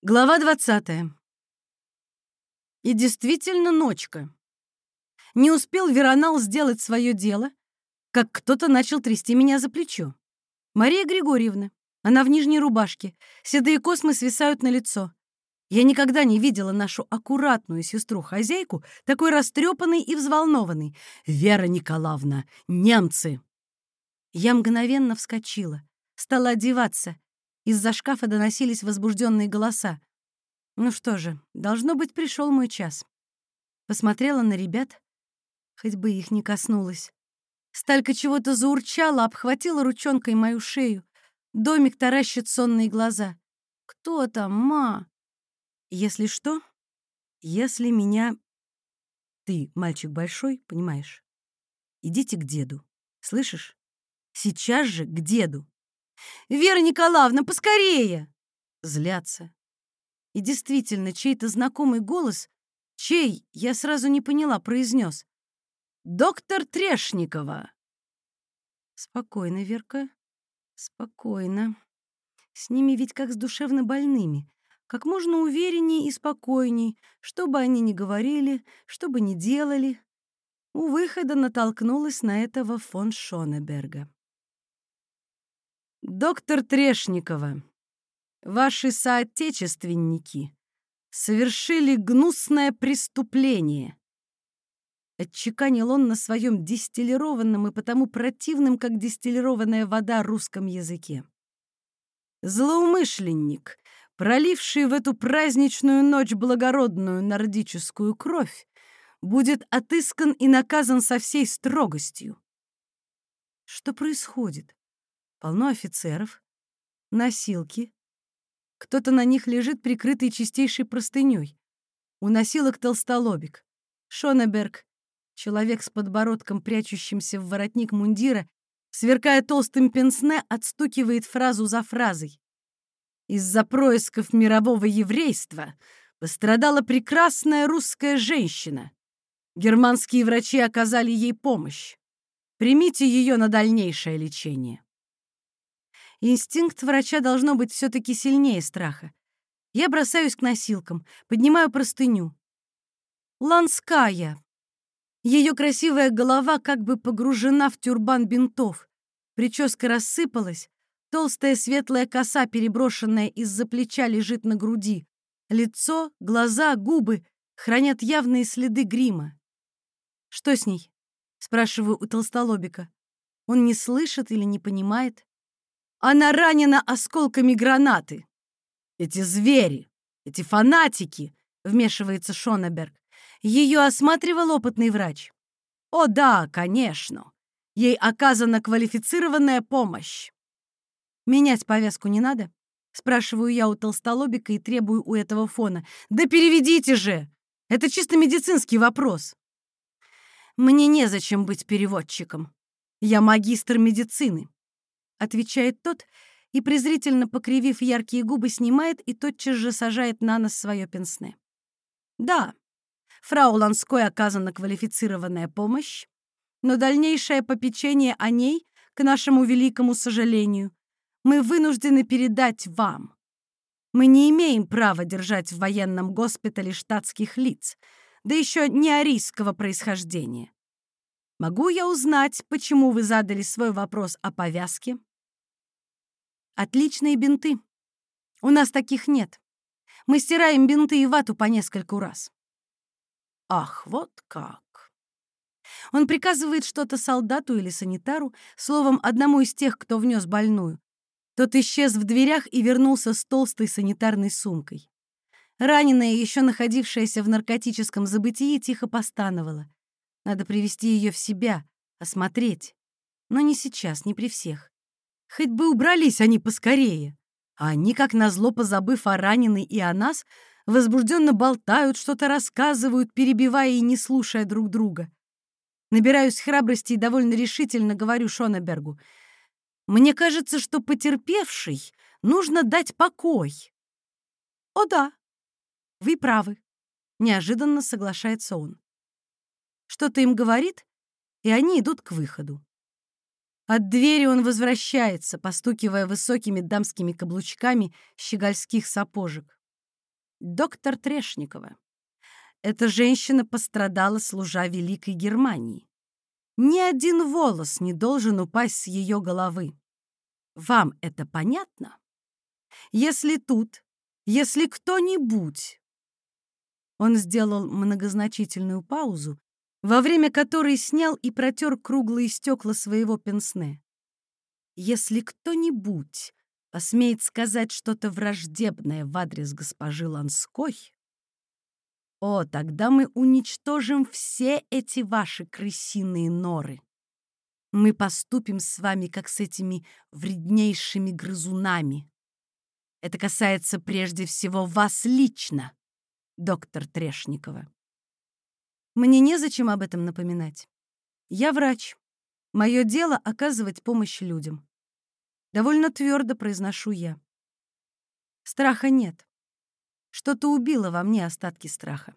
Глава 20. И действительно ночка. Не успел Веронал сделать свое дело, как кто-то начал трясти меня за плечо. Мария Григорьевна. Она в нижней рубашке. Седые космы свисают на лицо. Я никогда не видела нашу аккуратную сестру-хозяйку такой растрепанной и взволнованной. «Вера Николаевна, немцы!» Я мгновенно вскочила, стала одеваться — из-за шкафа доносились возбужденные голоса. Ну что же, должно быть, пришел мой час. Посмотрела на ребят, хоть бы их не коснулась. Сталька чего-то заурчала, обхватила ручонкой мою шею. Домик таращит сонные глаза. «Кто там, ма?» «Если что, если меня...» «Ты, мальчик большой, понимаешь? Идите к деду, слышишь? Сейчас же к деду!» «Вера Николаевна, поскорее!» Злятся. И действительно, чей-то знакомый голос, чей, я сразу не поняла, произнес. «Доктор Трешникова!» Спокойно, Верка, спокойно. С ними ведь как с душевно больными. Как можно увереннее и спокойней, что бы они ни говорили, что бы ни делали. У выхода натолкнулась на этого фон Шонеберга. Доктор Трешникова, ваши соотечественники совершили гнусное преступление. Отчеканил он на своем дистиллированном и потому противном, как дистиллированная вода, русском языке. Злоумышленник, проливший в эту праздничную ночь благородную нордическую кровь, будет отыскан и наказан со всей строгостью. Что происходит? Полно офицеров, носилки. Кто-то на них лежит, прикрытый чистейшей простыней. У носилок толстолобик. Шонеберг, человек с подбородком, прячущимся в воротник мундира, сверкая толстым пенсне, отстукивает фразу за фразой. Из-за происков мирового еврейства пострадала прекрасная русская женщина. Германские врачи оказали ей помощь. Примите ее на дальнейшее лечение. Инстинкт врача должно быть все-таки сильнее страха. Я бросаюсь к носилкам, поднимаю простыню. Ланская. Ее красивая голова как бы погружена в тюрбан бинтов. Прическа рассыпалась, толстая светлая коса, переброшенная из-за плеча, лежит на груди. Лицо, глаза, губы хранят явные следы грима. «Что с ней?» — спрашиваю у толстолобика. Он не слышит или не понимает. Она ранена осколками гранаты. Эти звери, эти фанатики, вмешивается Шонеберг. Ее осматривал опытный врач. О да, конечно. Ей оказана квалифицированная помощь. Менять повязку не надо? Спрашиваю я у толстолобика и требую у этого фона. Да переведите же! Это чисто медицинский вопрос. Мне незачем быть переводчиком. Я магистр медицины. — отвечает тот и, презрительно покривив яркие губы, снимает и тотчас же сажает на нос свое пенсне. «Да, фрау Ланской оказана квалифицированная помощь, но дальнейшее попечение о ней, к нашему великому сожалению, мы вынуждены передать вам. Мы не имеем права держать в военном госпитале штатских лиц, да еще не арийского происхождения. Могу я узнать, почему вы задали свой вопрос о повязке?» Отличные бинты. У нас таких нет. Мы стираем бинты и вату по нескольку раз. Ах, вот как. Он приказывает что-то солдату или санитару, словом, одному из тех, кто внес больную. Тот исчез в дверях и вернулся с толстой санитарной сумкой. Раненая, еще находившаяся в наркотическом забытии, тихо постановала. Надо привести ее в себя, осмотреть. Но не сейчас, не при всех. Хоть бы убрались они поскорее. А они, как назло позабыв о раненой и о нас, возбужденно болтают, что-то рассказывают, перебивая и не слушая друг друга. Набираюсь храбрости и довольно решительно говорю Шонебергу. «Мне кажется, что потерпевший нужно дать покой». «О да, вы правы», — неожиданно соглашается он. Что-то им говорит, и они идут к выходу. От двери он возвращается, постукивая высокими дамскими каблучками щегольских сапожек. Доктор Трешникова. Эта женщина пострадала, служа Великой Германии. Ни один волос не должен упасть с ее головы. Вам это понятно? Если тут, если кто-нибудь... Он сделал многозначительную паузу, во время которой снял и протер круглые стекла своего пенсне. Если кто-нибудь посмеет сказать что-то враждебное в адрес госпожи Ланской, о, тогда мы уничтожим все эти ваши крысиные норы. Мы поступим с вами, как с этими вреднейшими грызунами. Это касается прежде всего вас лично, доктор Трешникова. Мне незачем об этом напоминать. Я врач. Мое дело — оказывать помощь людям. Довольно твердо произношу я. Страха нет. Что-то убило во мне остатки страха.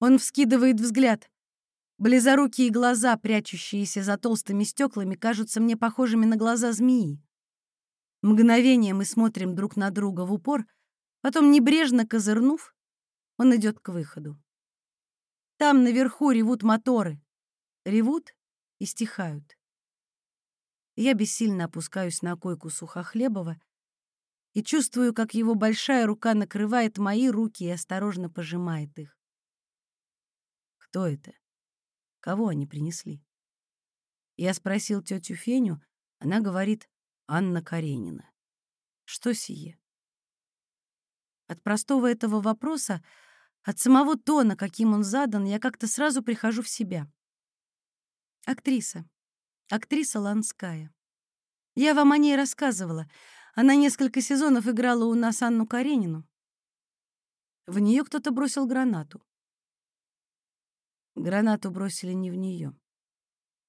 Он вскидывает взгляд. Близорукие глаза, прячущиеся за толстыми стеклами, кажутся мне похожими на глаза змеи. Мгновение мы смотрим друг на друга в упор, потом, небрежно козырнув, он идет к выходу. Там наверху ревут моторы. Ревут и стихают. Я бессильно опускаюсь на койку Сухохлебова и чувствую, как его большая рука накрывает мои руки и осторожно пожимает их. Кто это? Кого они принесли? Я спросил тетю Феню, она говорит Анна Каренина. Что сие? От простого этого вопроса, от самого тона, каким он задан, я как-то сразу прихожу в себя. Актриса. Актриса Ланская. Я вам о ней рассказывала. Она несколько сезонов играла у нас Анну Каренину. В нее кто-то бросил гранату. Гранату бросили не в нее.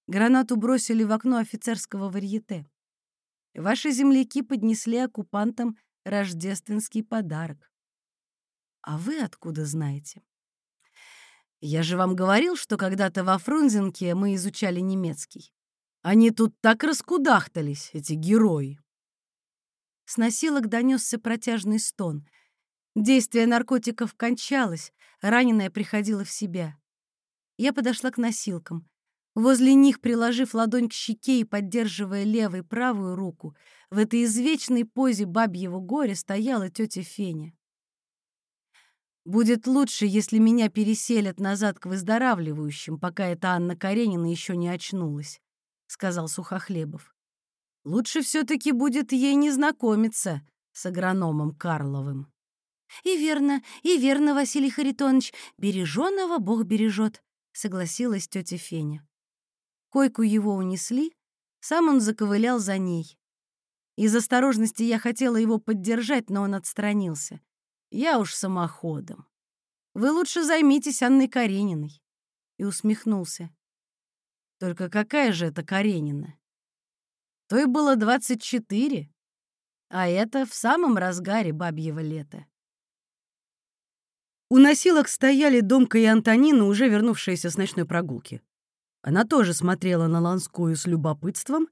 Гранату бросили в окно офицерского варьете. Ваши земляки поднесли оккупантам рождественский подарок. А вы откуда знаете? Я же вам говорил, что когда-то во Фрунзенке мы изучали немецкий. Они тут так раскудахтались, эти герои. С носилок донесся протяжный стон. Действие наркотиков кончалось, раненая приходила в себя. Я подошла к носилкам. Возле них, приложив ладонь к щеке и поддерживая левой правую руку, в этой извечной позе бабьего горя стояла тетя Феня. «Будет лучше, если меня переселят назад к выздоравливающим, пока эта Анна Каренина еще не очнулась», — сказал Сухохлебов. Лучше все-таки будет ей не знакомиться с агрономом Карловым. «И верно, и верно, Василий Харитонович, береженого Бог бережет», — согласилась тетя Феня. Койку его унесли, сам он заковылял за ней. Из осторожности я хотела его поддержать, но он отстранился. Я уж самоходом. Вы лучше займитесь Анной Карениной. И усмехнулся. Только какая же это Каренина? Той было 24, а это в самом разгаре бабьего лета. У носилок стояли Домка и Антонина, уже вернувшиеся с ночной прогулки. Она тоже смотрела на Ланскую с любопытством,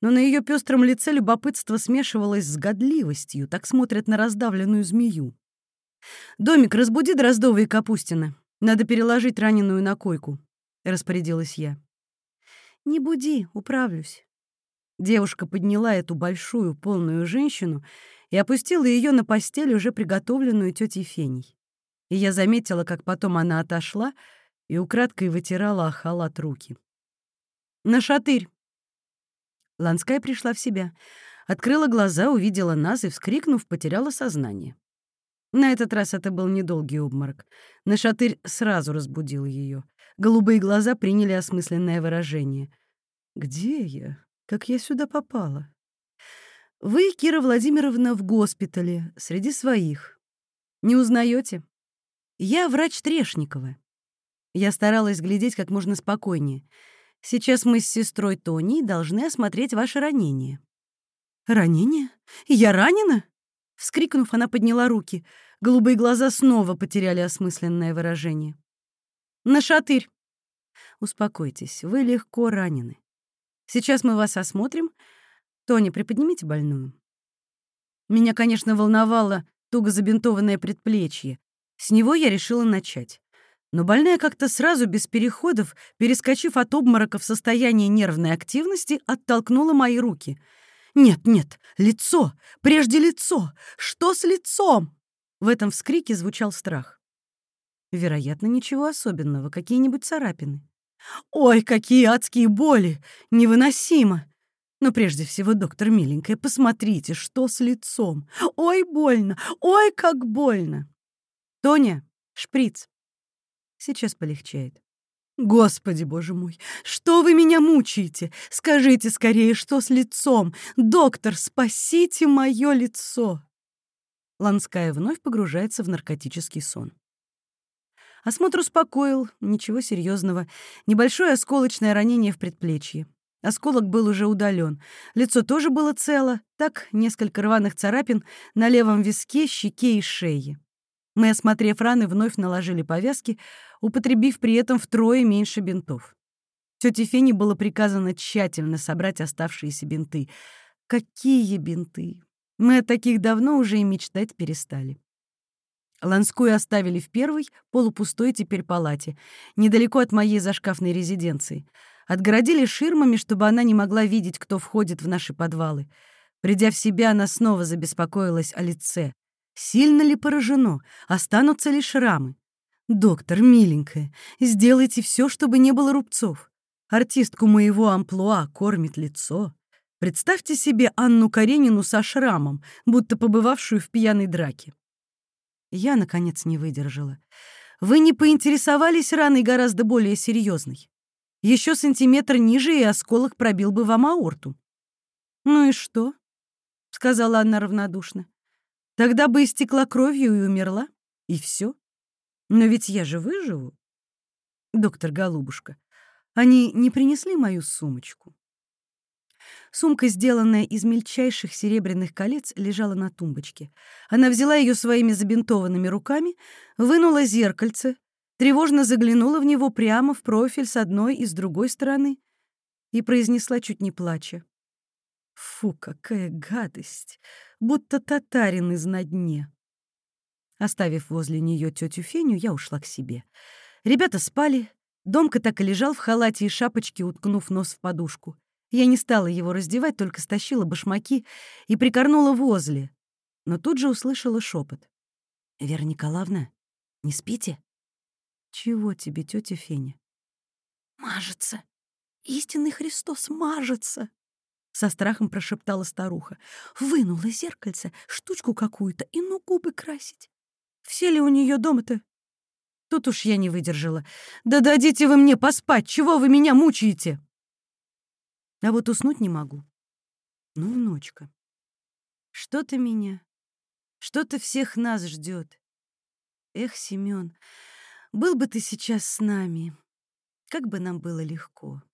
но на ее пестром лице любопытство смешивалось с годливостью, так смотрят на раздавленную змею. «Домик, разбуди Дроздова и Капустина. Надо переложить раненую на койку», — распорядилась я. «Не буди, управлюсь». Девушка подняла эту большую, полную женщину и опустила ее на постель, уже приготовленную тетей Феней. И я заметила, как потом она отошла и украдкой вытирала халат руки. «На шатырь!» Ланская пришла в себя, открыла глаза, увидела нас и, вскрикнув, потеряла сознание. На этот раз это был недолгий обморок. На шатырь сразу разбудил ее. Голубые глаза приняли осмысленное выражение. «Где я? Как я сюда попала? Вы, Кира Владимировна, в госпитале, среди своих. Не узнаете? Я врач Трешникова. Я старалась глядеть как можно спокойнее. Сейчас мы с сестрой Тони должны осмотреть ваше ранение. Ранение? Я ранена? Вскрикнув, она подняла руки. Голубые глаза снова потеряли осмысленное выражение. На шатырь. Успокойтесь, вы легко ранены. Сейчас мы вас осмотрим. Тоня, приподнимите больную. Меня, конечно, волновало, туго забинтованное предплечье. С него я решила начать. Но больная как-то сразу, без переходов, перескочив от обморока в состояние нервной активности, оттолкнула мои руки. «Нет, нет, лицо! Прежде лицо! Что с лицом?» В этом вскрике звучал страх. Вероятно, ничего особенного, какие-нибудь царапины. «Ой, какие адские боли! Невыносимо!» Но прежде всего, доктор миленькая, посмотрите, что с лицом. Ой, больно! Ой, как больно! Тоня, шприц. Сейчас полегчает. Господи, боже мой, что вы меня мучаете? Скажите скорее, что с лицом? Доктор, спасите мое лицо! Ланская вновь погружается в наркотический сон. Осмотр успокоил, ничего серьезного. Небольшое осколочное ранение в предплечье. Осколок был уже удален. Лицо тоже было цело, так несколько рваных царапин на левом виске, щеке и шее. Мы, осмотрев раны, вновь наложили повязки, употребив при этом втрое меньше бинтов. Тете Фене было приказано тщательно собрать оставшиеся бинты. Какие бинты! Мы о таких давно уже и мечтать перестали. Ланскую оставили в первой, полупустой теперь палате, недалеко от моей зашкафной резиденции. Отгородили ширмами, чтобы она не могла видеть, кто входит в наши подвалы. Придя в себя, она снова забеспокоилась о лице. Сильно ли поражено? Останутся ли шрамы? «Доктор, миленькая, сделайте все, чтобы не было рубцов. Артистку моего амплуа кормит лицо. Представьте себе Анну Каренину со шрамом, будто побывавшую в пьяной драке. Я, наконец, не выдержала. Вы не поинтересовались раной гораздо более серьезной. Еще сантиметр ниже, и осколок пробил бы вам аорту. «Ну и что?» — сказала она равнодушно. «Тогда бы истекла кровью и умерла, и все. Но ведь я же выживу. Доктор Голубушка, они не принесли мою сумочку?» Сумка, сделанная из мельчайших серебряных колец, лежала на тумбочке. Она взяла ее своими забинтованными руками, вынула зеркальце, тревожно заглянула в него прямо в профиль с одной и с другой стороны и произнесла, чуть не плача. «Фу, какая гадость! Будто татарин из на дне!» Оставив возле нее тетю Феню, я ушла к себе. Ребята спали, Домка так и лежал в халате и шапочке, уткнув нос в подушку. Я не стала его раздевать, только стащила башмаки и прикорнула возле. Но тут же услышала шепот. «Вера Николаевна, не спите?» «Чего тебе, тетя Феня?» «Мажется! Истинный Христос мажется!» Со страхом прошептала старуха. Вынула зеркальце, штучку какую-то, и ну губы красить. Все ли у нее дома-то? Тут уж я не выдержала. «Да дадите вы мне поспать! Чего вы меня мучаете?» А вот уснуть не могу. Ну, внучка, что-то меня, что-то всех нас ждет. Эх, Семен, был бы ты сейчас с нами, как бы нам было легко.